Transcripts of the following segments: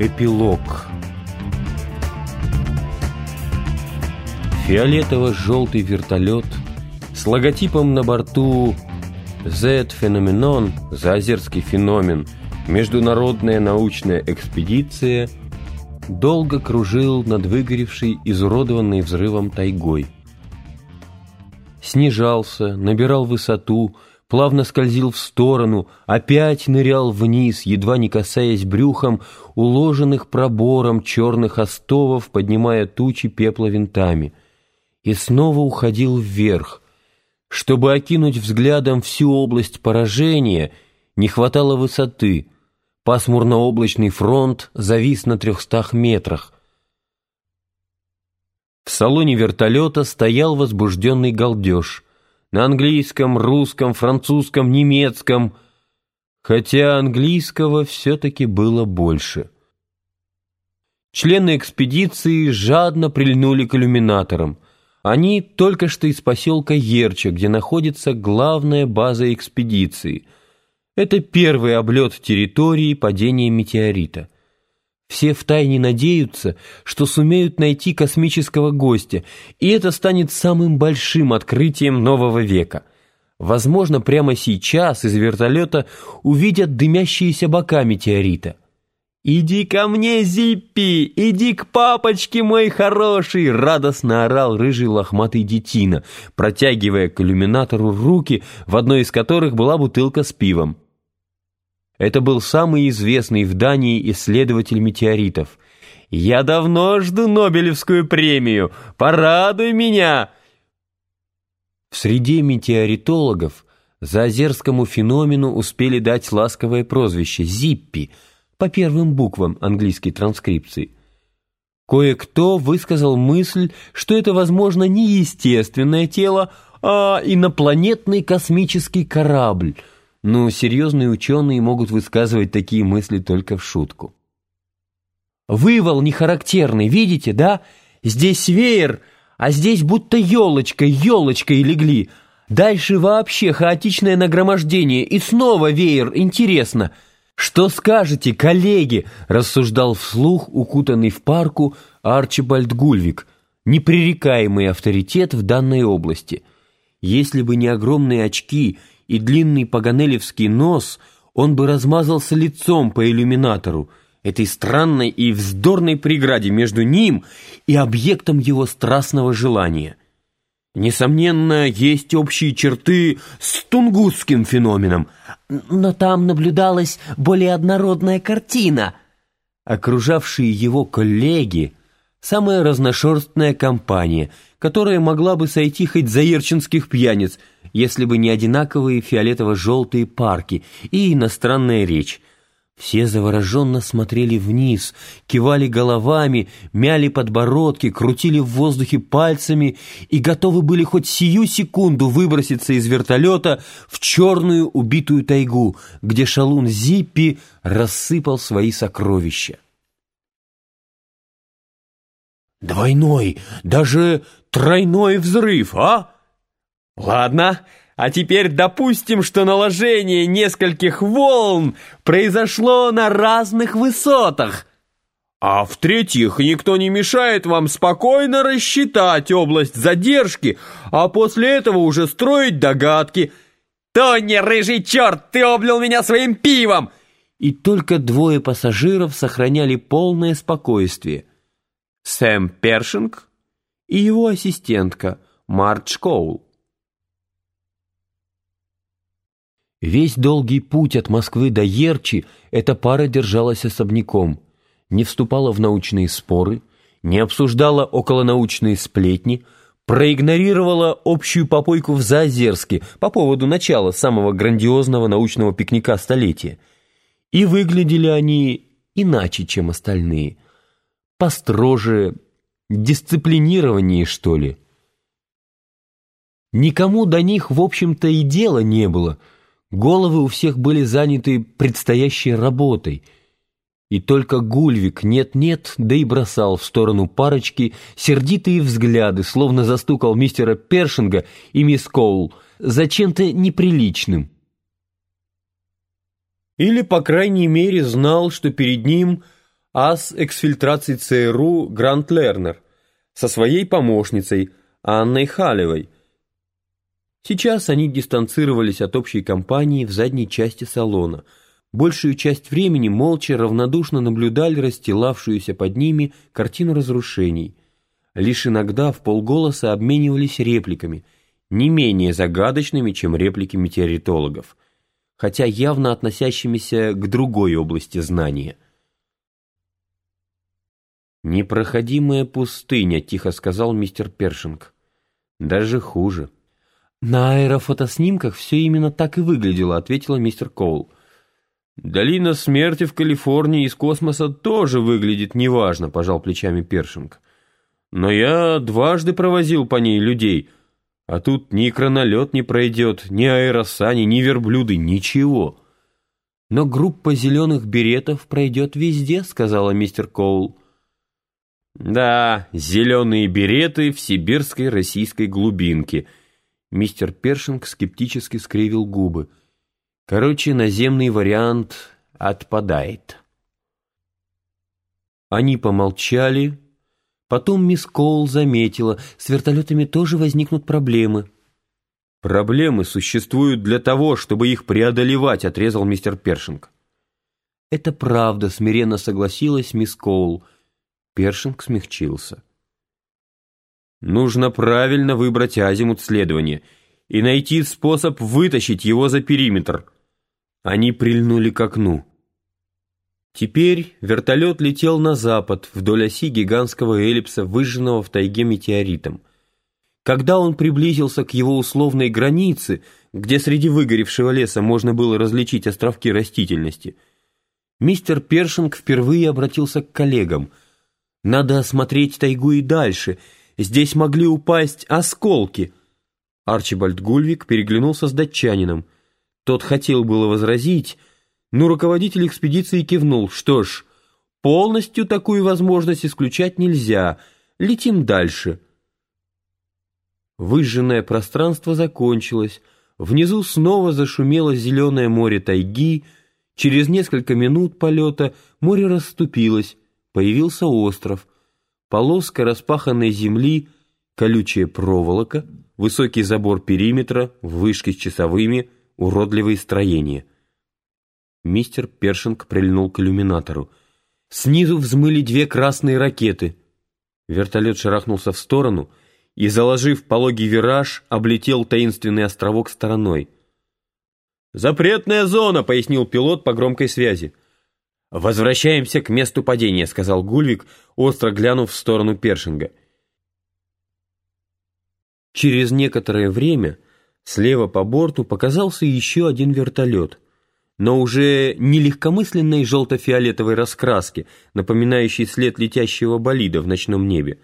Эпилог Фиолетово-желтый вертолет с логотипом на борту Z-феноменон, Заозерский феномен, международная научная экспедиция, долго кружил над выгоревшей, изуродованной взрывом тайгой. Снижался, набирал высоту, плавно скользил в сторону, опять нырял вниз, едва не касаясь брюхом уложенных пробором черных остовов, поднимая тучи пепла винтами, и снова уходил вверх. Чтобы окинуть взглядом всю область поражения, не хватало высоты. Пасмурно-облачный фронт завис на трехстах метрах. В салоне вертолета стоял возбужденный галдеж — на английском, русском, французском, немецком, хотя английского все-таки было больше. Члены экспедиции жадно прильнули к иллюминаторам. Они только что из поселка Ерча, где находится главная база экспедиции. Это первый облет территории падения метеорита – все втайне надеются, что сумеют найти космического гостя, и это станет самым большим открытием нового века. Возможно, прямо сейчас из вертолета увидят дымящиеся бока метеорита. «Иди ко мне, Зиппи! Иди к папочке, мой хороший!» Радостно орал рыжий лохматый детина, протягивая к иллюминатору руки, в одной из которых была бутылка с пивом. Это был самый известный в Дании исследователь метеоритов. «Я давно жду Нобелевскую премию! Порадуй меня!» В среде метеоритологов заозерскому феномену успели дать ласковое прозвище «Зиппи» по первым буквам английской транскрипции. Кое-кто высказал мысль, что это, возможно, не естественное тело, а инопланетный космический корабль — но серьезные ученые могут высказывать такие мысли только в шутку. Вывал не характерный, видите, да? Здесь веер, а здесь будто елочкой, елочкой легли. Дальше вообще хаотичное нагромождение, и снова веер, интересно. Что скажете, коллеги? Рассуждал вслух, укутанный в парку, Арчибальд Гульвик, непререкаемый авторитет в данной области. Если бы не огромные очки и длинный паганелевский нос, он бы размазался лицом по иллюминатору, этой странной и вздорной преграде между ним и объектом его страстного желания. Несомненно, есть общие черты с тунгусским феноменом, но там наблюдалась более однородная картина. Окружавшие его коллеги — самая разношерстная компания, которая могла бы сойти хоть за ерченских пьяниц — если бы не одинаковые фиолетово-желтые парки и иностранная речь. Все завороженно смотрели вниз, кивали головами, мяли подбородки, крутили в воздухе пальцами и готовы были хоть сию секунду выброситься из вертолета в черную убитую тайгу, где шалун Зиппи рассыпал свои сокровища. «Двойной, даже тройной взрыв, а?» Ладно, а теперь допустим, что наложение нескольких волн произошло на разных высотах. А в-третьих, никто не мешает вам спокойно рассчитать область задержки, а после этого уже строить догадки. «Тони, рыжий черт, ты облил меня своим пивом!» И только двое пассажиров сохраняли полное спокойствие. Сэм Першинг и его ассистентка Мардж Коул. Весь долгий путь от Москвы до Ерчи эта пара держалась особняком, не вступала в научные споры, не обсуждала околонаучные сплетни, проигнорировала общую попойку в Заозерске по поводу начала самого грандиозного научного пикника столетия. И выглядели они иначе, чем остальные. Построже, дисциплинированнее, что ли. Никому до них, в общем-то, и дела не было. Головы у всех были заняты предстоящей работой. И только Гульвик нет-нет, да и бросал в сторону парочки сердитые взгляды, словно застукал мистера Першинга и мисс Коул за чем-то неприличным. Или, по крайней мере, знал, что перед ним ас эксфильтрации ЦРУ Грант Лернер со своей помощницей Анной Халевой – Сейчас они дистанцировались от общей компании в задней части салона. Большую часть времени молча равнодушно наблюдали расстилавшуюся под ними картину разрушений. Лишь иногда в полголоса обменивались репликами, не менее загадочными, чем реплики метеоритологов, хотя явно относящимися к другой области знания. «Непроходимая пустыня», — тихо сказал мистер Першинг. «Даже хуже». «На аэрофотоснимках все именно так и выглядело», — ответила мистер Коул. «Долина смерти в Калифорнии из космоса тоже выглядит неважно», — пожал плечами Першинг. «Но я дважды провозил по ней людей, а тут ни кронолет не пройдет, ни аэросани, ни верблюды, ничего». «Но группа зеленых беретов пройдет везде», — сказала мистер Коул. «Да, зеленые береты в сибирской российской глубинке», — Мистер Першинг скептически скривил губы. Короче, наземный вариант отпадает. Они помолчали. Потом мисс Коул заметила, с вертолетами тоже возникнут проблемы. «Проблемы существуют для того, чтобы их преодолевать», — отрезал мистер Першинг. «Это правда», — смиренно согласилась мисс Коул. Першинг смягчился. Нужно правильно выбрать азимут следования и найти способ вытащить его за периметр. Они прильнули к окну. Теперь вертолет летел на запад, вдоль оси гигантского эллипса, выжженного в тайге метеоритом. Когда он приблизился к его условной границе, где среди выгоревшего леса можно было различить островки растительности, мистер Першинг впервые обратился к коллегам. «Надо осмотреть тайгу и дальше», Здесь могли упасть осколки. Арчибальд Гульвик переглянулся с датчанином. Тот хотел было возразить, но руководитель экспедиции кивнул. Что ж, полностью такую возможность исключать нельзя. Летим дальше. Выжженное пространство закончилось. Внизу снова зашумело зеленое море тайги. Через несколько минут полета море расступилось. Появился остров — полоска распаханной земли, колючая проволока, высокий забор периметра, вышки с часовыми, уродливые строения. Мистер Першинг прильнул к иллюминатору. Снизу взмыли две красные ракеты. Вертолет шарахнулся в сторону и, заложив пологий вираж, облетел таинственный островок стороной. «Запретная зона!» — пояснил пилот по громкой связи. «Возвращаемся к месту падения», — сказал Гульвик, остро глянув в сторону Першинга. Через некоторое время слева по борту показался еще один вертолет, но уже не легкомысленной желто-фиолетовой раскраски, напоминающей след летящего болида в ночном небе,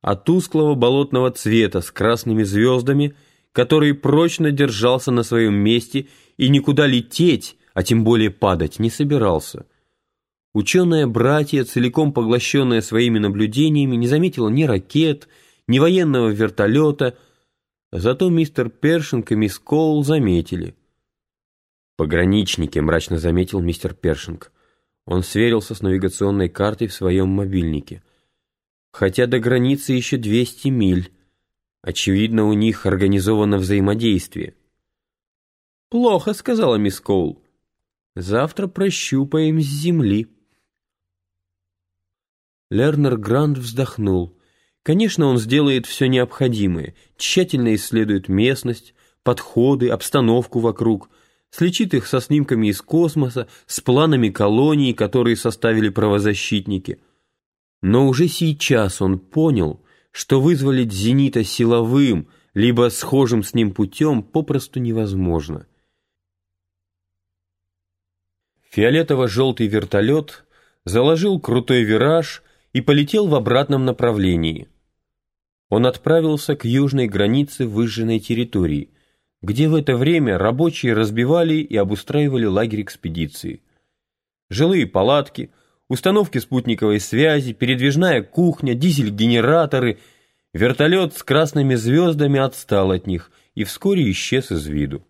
а тусклого болотного цвета с красными звездами, который прочно держался на своем месте и никуда лететь, а тем более падать, не собирался. Ученые-братья, целиком поглощенные своими наблюдениями, не заметила ни ракет, ни военного вертолета, зато мистер Першинг и мисс Коул заметили. «Пограничники», — мрачно заметил мистер Першинг. Он сверился с навигационной картой в своем мобильнике. «Хотя до границы еще 200 миль. Очевидно, у них организовано взаимодействие». «Плохо», — сказала мисс Коул. «Завтра прощупаем с земли». Лернер Грант вздохнул. Конечно, он сделает все необходимое, тщательно исследует местность, подходы, обстановку вокруг, сличит их со снимками из космоса, с планами колонии, которые составили правозащитники. Но уже сейчас он понял, что вызволить «Зенита» силовым, либо схожим с ним путем попросту невозможно. Фиолетово-желтый вертолет заложил крутой вираж и полетел в обратном направлении. Он отправился к южной границе выжженной территории, где в это время рабочие разбивали и обустраивали лагерь экспедиции. Жилые палатки, установки спутниковой связи, передвижная кухня, дизель-генераторы, вертолет с красными звездами отстал от них и вскоре исчез из виду.